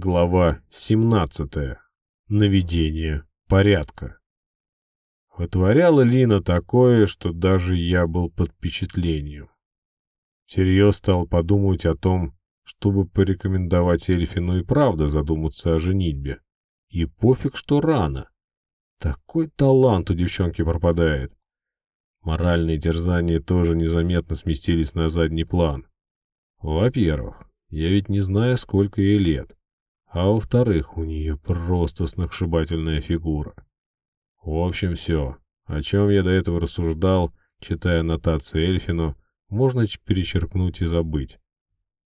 Глава 17. Наведение порядка. Вытворяла Лина такое, что даже я был под впечатлением. Всерьез стал подумать о том, чтобы порекомендовать Эльфину и правда задуматься о женитьбе. И пофиг, что рано. Такой талант у девчонки пропадает. Моральные терзания тоже незаметно сместились на задний план. Во-первых, я ведь не знаю, сколько ей лет. А во-вторых, у нее просто сногсшибательная фигура. В общем, все. О чем я до этого рассуждал, читая нотации Эльфину, можно перечеркнуть и забыть.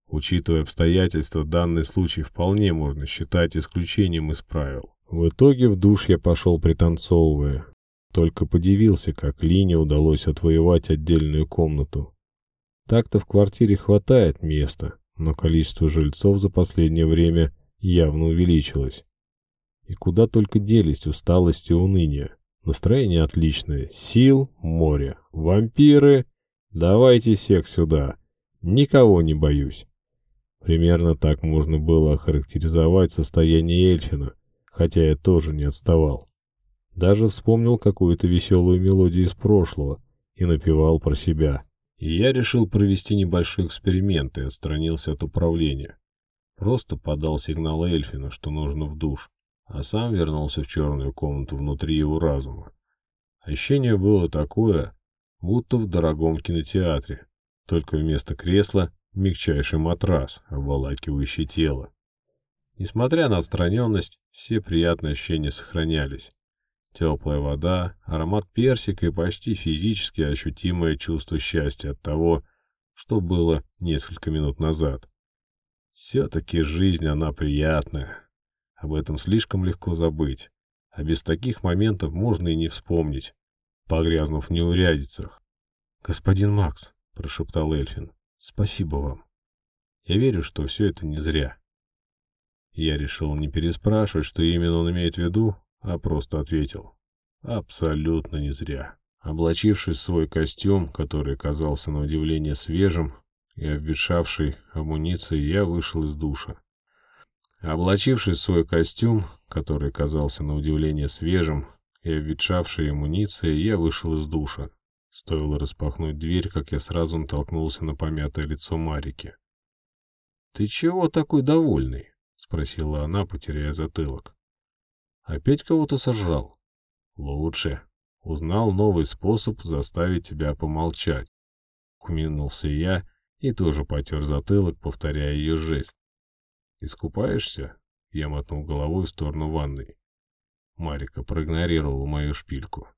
Учитывая обстоятельства, данный случай вполне можно считать исключением из правил. В итоге в душ я пошел пританцовывая. Только подивился, как Лине удалось отвоевать отдельную комнату. Так-то в квартире хватает места, но количество жильцов за последнее время явно увеличилось. И куда только делись усталость и уныние. Настроение отличное. Сил — море. Вампиры — давайте всех сюда. Никого не боюсь. Примерно так можно было охарактеризовать состояние Эльфина, хотя я тоже не отставал. Даже вспомнил какую-то веселую мелодию из прошлого и напевал про себя. И я решил провести небольшой эксперимент и отстранился от управления. Просто подал сигнал Эльфину, что нужно в душ, а сам вернулся в черную комнату внутри его разума. Ощущение было такое, будто в дорогом кинотеатре, только вместо кресла мягчайший матрас, обволакивающий тело. Несмотря на отстраненность, все приятные ощущения сохранялись. Теплая вода, аромат персика и почти физически ощутимое чувство счастья от того, что было несколько минут назад. Все-таки жизнь, она приятная. Об этом слишком легко забыть. А без таких моментов можно и не вспомнить, погрязнув в неурядицах. «Господин Макс», — прошептал Эльфин, — «спасибо вам. Я верю, что все это не зря». Я решил не переспрашивать, что именно он имеет в виду, а просто ответил. Абсолютно не зря. Облачившись в свой костюм, который казался на удивление свежим, и обветшавшей амуницией я вышел из душа. Облачившись в свой костюм, который казался на удивление свежим, и обветшавшей амуницией, я вышел из душа. Стоило распахнуть дверь, как я сразу натолкнулся на помятое лицо Марики. — Ты чего такой довольный? — спросила она, потеряя затылок. — Опять кого-то сожрал? — Лучше. Узнал новый способ заставить тебя помолчать. Куминулся я и тоже потер затылок, повторяя ее жест. «Искупаешься?» — я мотнул головой в сторону ванной. Марика проигнорировала мою шпильку.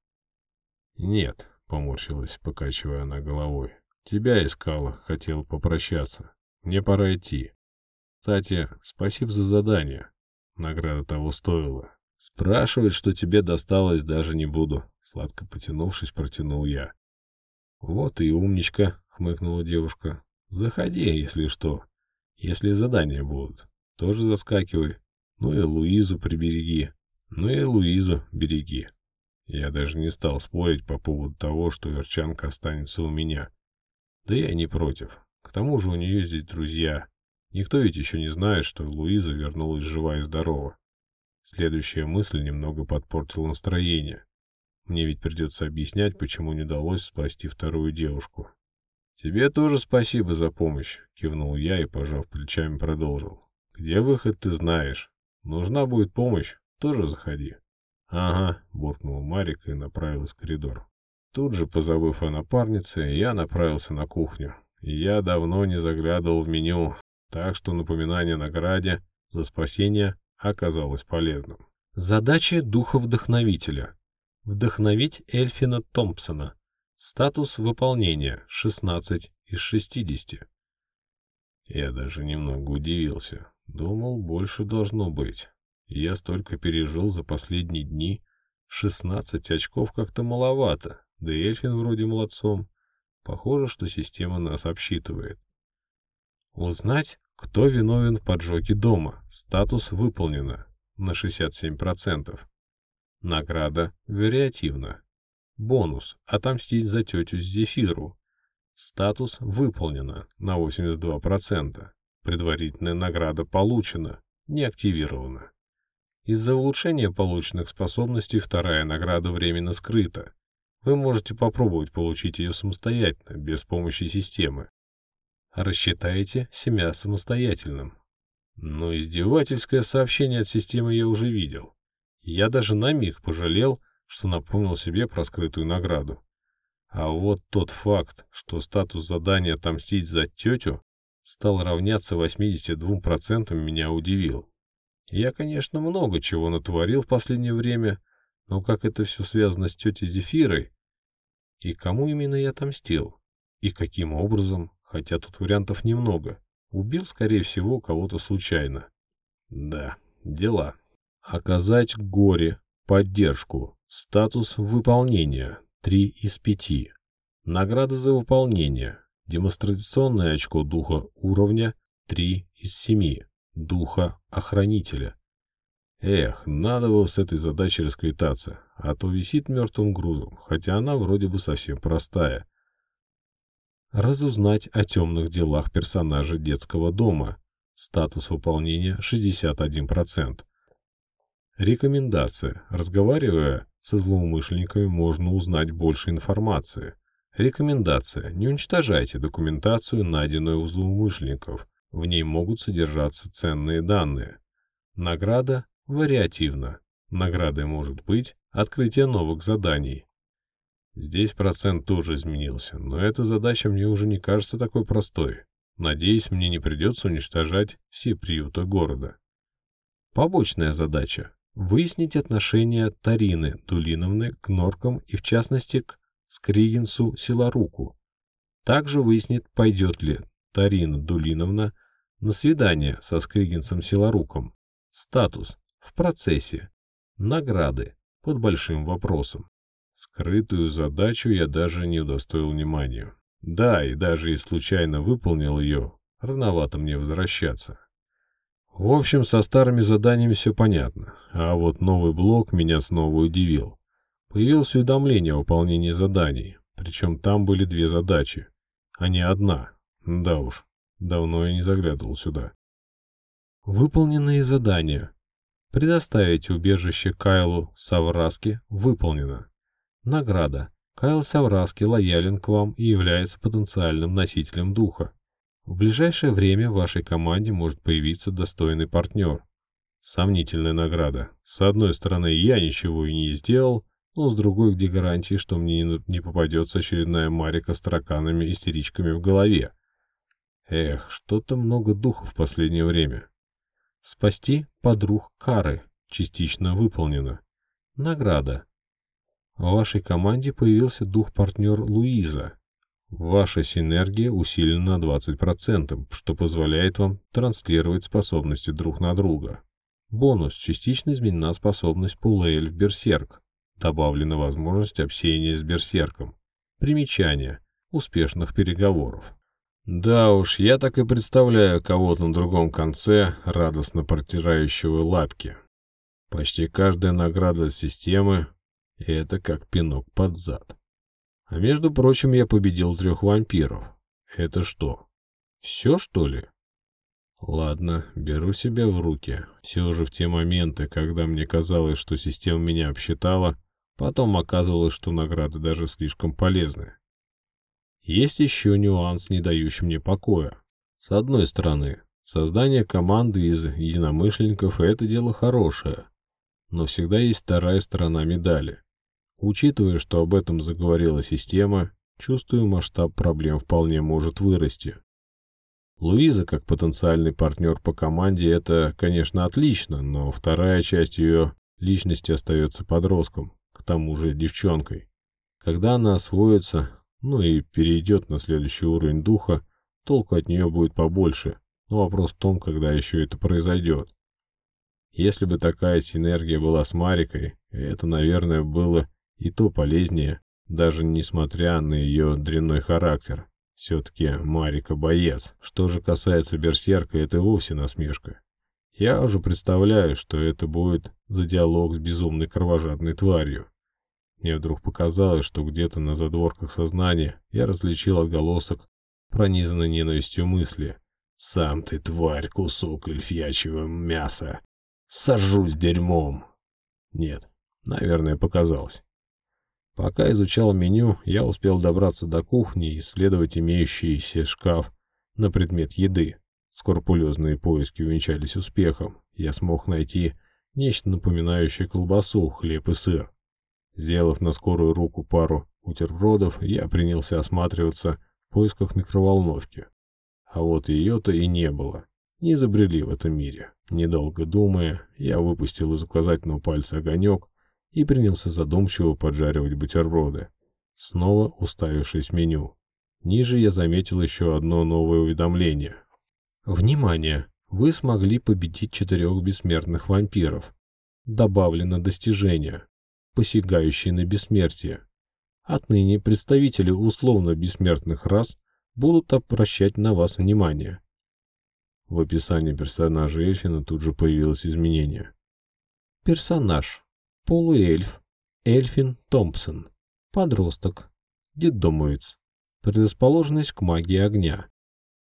«Нет», — поморщилась, покачивая она головой. «Тебя искала, хотел попрощаться. Мне пора идти. Кстати, спасибо за задание. Награда того стоила. Спрашивать, что тебе досталось, даже не буду». Сладко потянувшись, протянул я. «Вот и умничка», — хмыкнула девушка. Заходи, если что. Если задания будут, тоже заскакивай. Ну и Луизу прибереги. Ну и Луизу береги. Я даже не стал спорить по поводу того, что Верчанка останется у меня. Да я не против. К тому же у нее здесь друзья. Никто ведь еще не знает, что Луиза вернулась жива и здорова. Следующая мысль немного подпортила настроение. Мне ведь придется объяснять, почему не удалось спасти вторую девушку. «Тебе тоже спасибо за помощь», — кивнул я и, пожав плечами, продолжил. «Где выход, ты знаешь. Нужна будет помощь, тоже заходи». «Ага», — буркнул Марик и направился в коридор. Тут же, позабыв о напарнице, я направился на кухню. я давно не заглядывал в меню, так что напоминание о награде за спасение оказалось полезным. Задача духа-вдохновителя. Вдохновить Эльфина Томпсона. Статус выполнения 16 из 60. Я даже немного удивился. Думал, больше должно быть. Я столько пережил за последние дни. 16 очков как-то маловато. Да и Эльфин вроде молодцом. Похоже, что система нас обсчитывает. Узнать, кто виновен в поджоге дома. Статус выполнено на 67%. Награда вариативна. Бонус – отомстить за тетю Зефиру. Статус выполнено на 82%. Предварительная награда получена не активирована. Из-за улучшения полученных способностей вторая награда временно скрыта. Вы можете попробовать получить ее самостоятельно, без помощи системы. Рассчитайте себя самостоятельным. Но издевательское сообщение от системы я уже видел. Я даже на миг пожалел, что напомнил себе про скрытую награду. А вот тот факт, что статус задания «отомстить за тетю» стал равняться 82%, меня удивил. Я, конечно, много чего натворил в последнее время, но как это все связано с тетей Зефирой? И кому именно я отомстил? И каким образом? Хотя тут вариантов немного. Убил, скорее всего, кого-то случайно. Да, дела. Оказать горе, поддержку, статус выполнения, 3 из 5. Награда за выполнение, демонстрационное очко духа уровня, 3 из 7, духа охранителя. Эх, надо было с этой задачей расквитаться, а то висит мертвым грузом, хотя она вроде бы совсем простая. Разузнать о темных делах персонажа детского дома. Статус выполнения 61%. Рекомендация. Разговаривая со злоумышленниками, можно узнать больше информации. Рекомендация. Не уничтожайте документацию, найденную у злоумышленников. В ней могут содержаться ценные данные. Награда вариативна. Наградой может быть открытие новых заданий. Здесь процент тоже изменился, но эта задача мне уже не кажется такой простой. Надеюсь, мне не придется уничтожать все приюты города. Побочная задача выяснить отношение Тарины Дулиновны к норкам и, в частности, к Скригинсу Силаруку. Также выяснит, пойдет ли Тарина Дулиновна на свидание со Скригинсом Силаруком. Статус в процессе. Награды под большим вопросом. Скрытую задачу я даже не удостоил внимания. Да, и даже и случайно выполнил ее, рановато мне возвращаться. В общем, со старыми заданиями все понятно, а вот новый блок меня снова удивил. Появилось уведомление о выполнении заданий, причем там были две задачи, а не одна. Да уж, давно я не заглядывал сюда. Выполненные задания. Предоставить убежище Кайлу Савраски выполнено. Награда. Кайл Савраски лоялен к вам и является потенциальным носителем духа. В ближайшее время в вашей команде может появиться достойный партнер. Сомнительная награда. С одной стороны, я ничего и не сделал, но с другой, где гарантии, что мне не попадется очередная Марика с тараканами и истеричками в голове. Эх, что-то много духов в последнее время. Спасти подруг Кары. Частично выполнено. Награда. В вашей команде появился дух-партнер Луиза. Ваша синергия усилена на 20%, что позволяет вам транслировать способности друг на друга. Бонус. Частично изменена способность Пулейль в Берсерк. Добавлена возможность общения с Берсерком. Примечание. Успешных переговоров. Да уж, я так и представляю кого-то на другом конце радостно протирающего лапки. Почти каждая награда системы — это как пинок под зад. А между прочим, я победил трех вампиров. Это что, все, что ли? Ладно, беру себя в руки. Все же в те моменты, когда мне казалось, что система меня обсчитала, потом оказывалось, что награды даже слишком полезны. Есть еще нюанс, не дающий мне покоя. С одной стороны, создание команды из единомышленников – это дело хорошее, но всегда есть вторая сторона медали. Учитывая, что об этом заговорила система, чувствую, масштаб проблем вполне может вырасти. Луиза, как потенциальный партнер по команде, это, конечно, отлично, но вторая часть ее личности остается подростком, к тому же девчонкой. Когда она освоится, ну и перейдет на следующий уровень духа, толку от нее будет побольше, но вопрос в том, когда еще это произойдет. Если бы такая синергия была с Марикой, это, наверное, было и то полезнее, даже несмотря на ее дрянной характер. Все-таки Марика боец. Что же касается Берсерка, это вовсе насмешка. Я уже представляю, что это будет за диалог с безумной кровожадной тварью. Мне вдруг показалось, что где-то на задворках сознания я различил отголосок пронизанной ненавистью мысли. Сам ты, тварь, кусок эльфячьего мяса. Сажусь дерьмом. Нет, наверное, показалось. Пока изучал меню, я успел добраться до кухни и исследовать имеющийся шкаф на предмет еды. Скрупулезные поиски увенчались успехом. Я смог найти нечто напоминающее колбасу, хлеб и сыр. Сделав на скорую руку пару бутербродов, я принялся осматриваться в поисках микроволновки. А вот ее-то и не было. Не изобрели в этом мире. Недолго думая, я выпустил из указательного пальца огонек и принялся задумчиво поджаривать бутерброды, снова уставившись в меню. Ниже я заметил еще одно новое уведомление. Внимание! Вы смогли победить четырех бессмертных вампиров. Добавлено достижение, посягающее на бессмертие. Отныне представители условно бессмертных рас будут обращать на вас внимание. В описании персонажа Эльфина тут же появилось изменение. Персонаж. Полуэльф. Эльфин Томпсон. Подросток. Детдомовец. Предрасположенность к магии огня.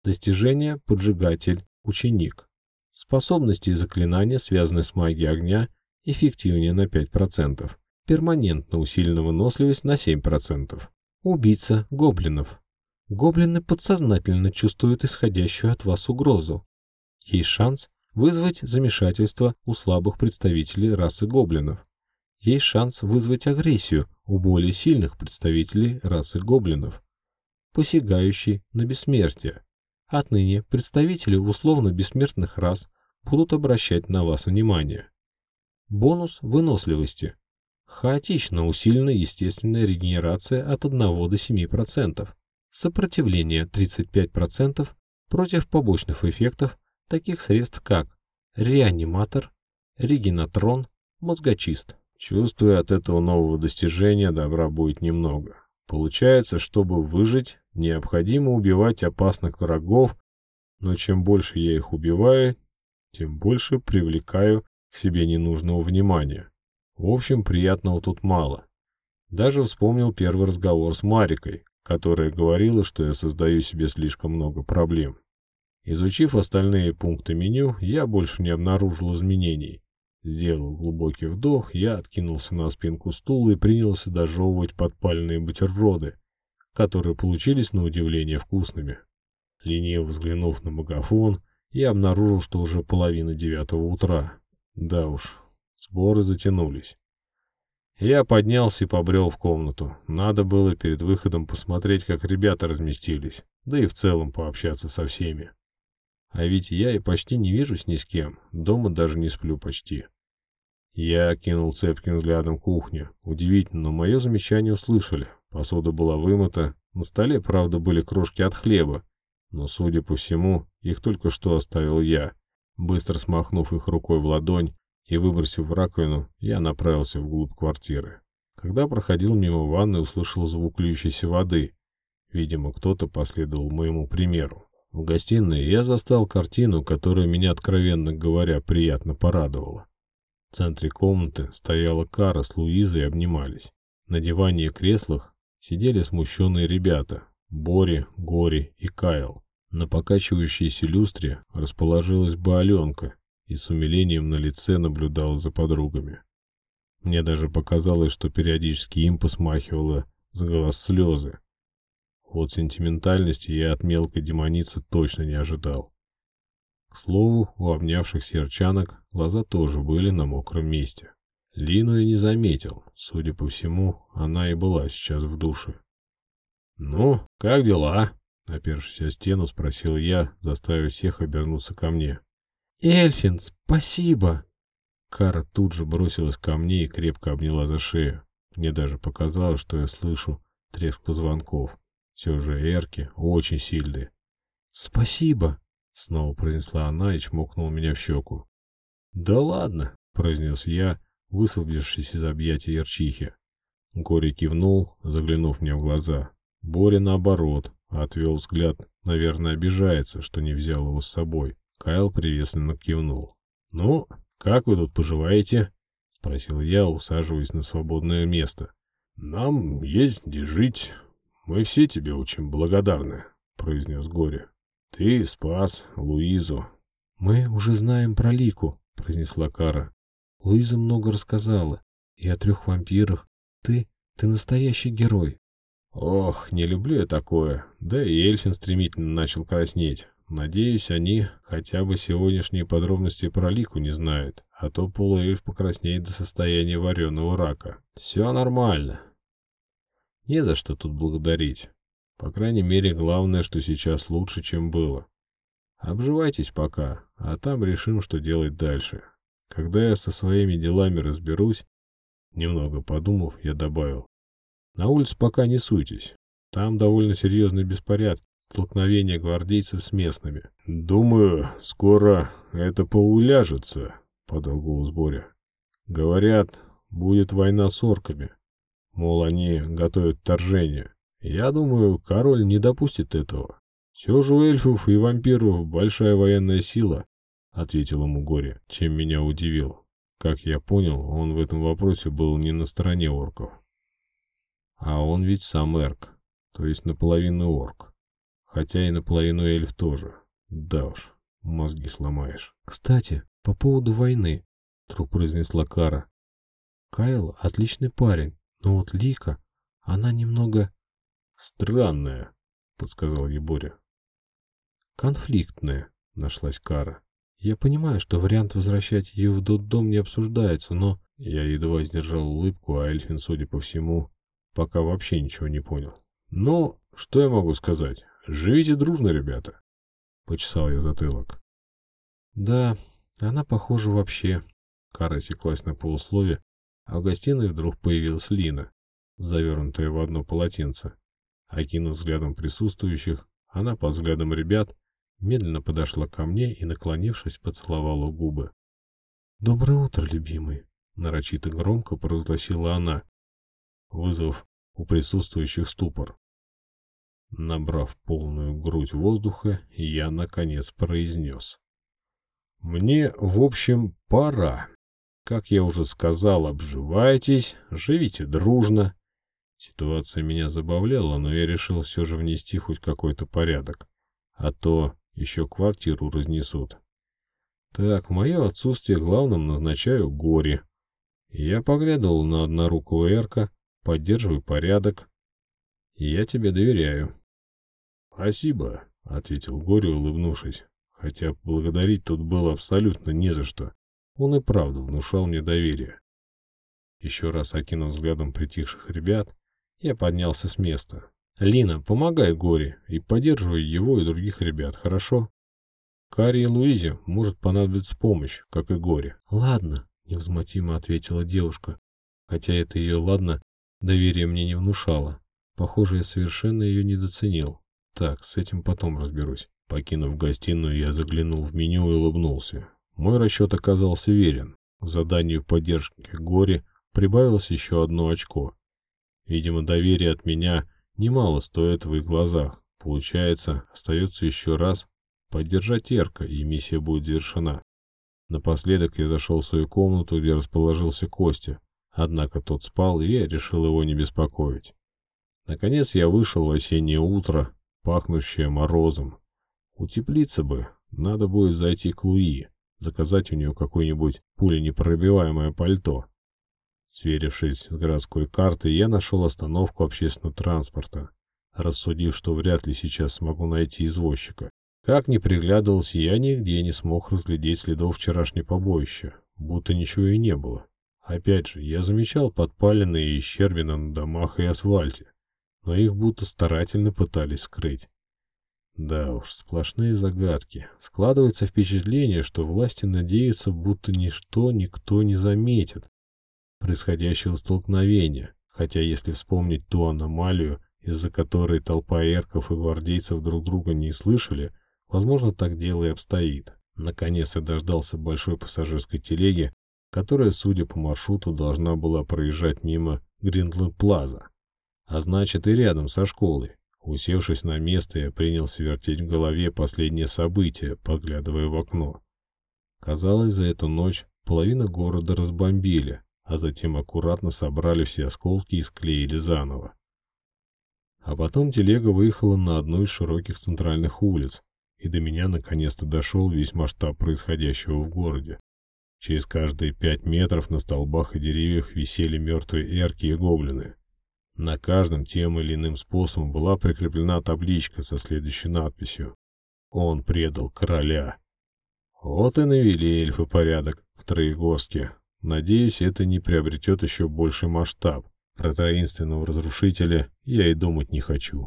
Достижение поджигатель, ученик. Способности и заклинания, связанные с магией огня, эффективнее на 5%. Перманентно усилена выносливость на 7%. Убийца гоблинов. Гоблины подсознательно чувствуют исходящую от вас угрозу. Есть шанс вызвать замешательство у слабых представителей расы гоблинов. Есть шанс вызвать агрессию у более сильных представителей расы гоблинов, посягающий на бессмертие. Отныне представители условно-бессмертных рас будут обращать на вас внимание. Бонус выносливости. Хаотично усиленная естественная регенерация от 1 до 7%. Сопротивление 35% против побочных эффектов таких средств, как реаниматор, регенатрон, мозгочист. Чувствую, от этого нового достижения добра будет немного. Получается, чтобы выжить, необходимо убивать опасных врагов, но чем больше я их убиваю, тем больше привлекаю к себе ненужного внимания. В общем, приятного тут мало. Даже вспомнил первый разговор с Марикой, которая говорила, что я создаю себе слишком много проблем. Изучив остальные пункты меню, я больше не обнаружил изменений. Сделав глубокий вдох, я откинулся на спинку стула и принялся дожевывать подпальные бутерброды, которые получились на удивление вкусными. Лениво взглянув на магафон, я обнаружил, что уже половина девятого утра. Да уж, сборы затянулись. Я поднялся и побрел в комнату. Надо было перед выходом посмотреть, как ребята разместились, да и в целом пообщаться со всеми. А ведь я и почти не вижусь ни с кем, дома даже не сплю почти. Я кинул цепким взглядом кухню. Удивительно, но мое замечание услышали. Посуда была вымыта, на столе, правда, были крошки от хлеба, но, судя по всему, их только что оставил я. Быстро смахнув их рукой в ладонь и выбросив в раковину, я направился вглубь квартиры. Когда проходил мимо ванны, услышал звук льющейся воды. Видимо, кто-то последовал моему примеру. В гостиной я застал картину, которая меня, откровенно говоря, приятно порадовала. В центре комнаты стояла Кара с Луизой и обнимались. На диване и креслах сидели смущенные ребята Бори, Гори и Кайл. На покачивающейся люстре расположилась бы Аленка и с умилением на лице наблюдала за подругами. Мне даже показалось, что периодически им посмахивало с глаз слезы. Вот сентиментальности я от мелкой демоницы точно не ожидал. К слову, у обнявшихся ярчанок глаза тоже были на мокром месте. Лину я не заметил. Судя по всему, она и была сейчас в душе. «Ну, как дела?» Опершись о стену, спросил я, заставив всех обернуться ко мне. «Эльфин, спасибо!» Кара тут же бросилась ко мне и крепко обняла за шею. Мне даже показалось, что я слышу треск позвонков. Все же эрки очень сильные. «Спасибо!» Снова произнесла она и чмокнула меня в щеку. «Да ладно», — произнес я, высвободившись из объятий Ярчихи. Гори кивнул, заглянув мне в глаза. Боря, наоборот, отвел взгляд, наверное, обижается, что не взял его с собой. Кайл приветственно кивнул. «Ну, как вы тут поживаете?» — спросил я, усаживаясь на свободное место. «Нам есть где жить. Мы все тебе очень благодарны», — произнес Горе. Ты спас Луизу. Мы уже знаем про Лику, произнесла Кара. Луиза много рассказала. И о трех вампирах. Ты, ты настоящий герой. Ох, не люблю я такое. Да и Эльфин стремительно начал краснеть. Надеюсь, они хотя бы сегодняшние подробности про Лику не знают, а то полуэльф покраснеет до состояния вареного рака. Все нормально. Не за что тут благодарить. По крайней мере, главное, что сейчас лучше, чем было. Обживайтесь пока, а там решим, что делать дальше. Когда я со своими делами разберусь, немного подумав, я добавил. На улице пока не суйтесь. Там довольно серьезный беспорядок, столкновение гвардейцев с местными. «Думаю, скоро это поуляжется», — подал голос Боря. «Говорят, будет война с орками. Мол, они готовят вторжение. Я думаю, король не допустит этого. Все же у эльфов и вампиров большая военная сила», — ответил ему Горе, чем меня удивил. Как я понял, он в этом вопросе был не на стороне орков. А он ведь сам эрк, то есть наполовину орк. Хотя и наполовину эльф тоже. Да уж, мозги сломаешь. Кстати, по поводу войны, вдруг произнесла Кара. Кайл отличный парень, но вот Лика, она немного... Странная, подсказал Еборя. Конфликтная, нашлась Кара. Я понимаю, что вариант возвращать ее в дом не обсуждается, но... Я едва сдержал улыбку, а Эльфин, судя по всему, пока вообще ничего не понял. Ну, что я могу сказать? Живите дружно, ребята. Почесал я затылок. Да, она, похоже, вообще. Кара секлась на полуслове, а в гостиной вдруг появилась Лина, завернутая в одно полотенце. Окинув взглядом присутствующих, она под взглядом ребят медленно подошла ко мне и, наклонившись, поцеловала губы. «Доброе утро, любимый!» — нарочито громко провозгласила она, вызвав у присутствующих ступор. Набрав полную грудь воздуха, я, наконец, произнес. «Мне, в общем, пора. Как я уже сказал, обживайтесь, живите дружно». Ситуация меня забавляла, но я решил все же внести хоть какой-то порядок. А то еще квартиру разнесут. Так, мое отсутствие главным назначаю горе. Я поглядывал на однорукого Эрка, поддерживай порядок, я тебе доверяю. Спасибо, ответил Горе, улыбнувшись. Хотя благодарить тут было абсолютно не за что. Он и правда внушал мне доверие. Еще раз окинув взглядом притихших ребят, я поднялся с места. «Лина, помогай Горе и поддерживай его и других ребят, хорошо? Каре и Луизе может понадобиться помощь, как и Горе». «Ладно», — невозмутимо ответила девушка, хотя это ее «ладно» доверие мне не внушало. Похоже, я совершенно ее недооценил. Так, с этим потом разберусь. Покинув гостиную, я заглянул в меню и улыбнулся. Мой расчет оказался верен. К заданию поддержки горе прибавилось еще одно очко. Видимо, доверие от меня немало стоит в их глазах. Получается, остается еще раз поддержать Эрка, и миссия будет завершена. Напоследок я зашел в свою комнату, где расположился Костя. Однако тот спал, и я решил его не беспокоить. Наконец я вышел в осеннее утро, пахнущее морозом. Утеплиться бы, надо будет зайти к Луи, заказать у нее какое-нибудь пуленепробиваемое пальто. Сверившись с городской картой, я нашел остановку общественного транспорта, рассудив, что вряд ли сейчас смогу найти извозчика. Как ни приглядывался, я нигде не смог разглядеть следов вчерашней побоища, будто ничего и не было. Опять же, я замечал подпаленные и щербины на домах и асфальте, но их будто старательно пытались скрыть. Да уж, сплошные загадки. Складывается впечатление, что власти надеются, будто ничто никто не заметит происходящего столкновения, хотя если вспомнить ту аномалию, из-за которой толпа эрков и гвардейцев друг друга не слышали, возможно, так дело и обстоит. Наконец я дождался большой пассажирской телеги, которая, судя по маршруту, должна была проезжать мимо Гриндленд-Плаза а значит и рядом со школой. Усевшись на место, я принялся вертеть в голове последние события, поглядывая в окно. Казалось, за эту ночь половина города разбомбили, а затем аккуратно собрали все осколки и склеили заново. А потом телега выехала на одну из широких центральных улиц, и до меня наконец-то дошел весь масштаб происходящего в городе. Через каждые пять метров на столбах и деревьях висели мертвые эрки и гоблины. На каждом тем или иным способом была прикреплена табличка со следующей надписью «Он предал короля». Вот и навели эльфы порядок в Троегорске. Надеюсь, это не приобретет еще больший масштаб. Про таинственного разрушителя я и думать не хочу.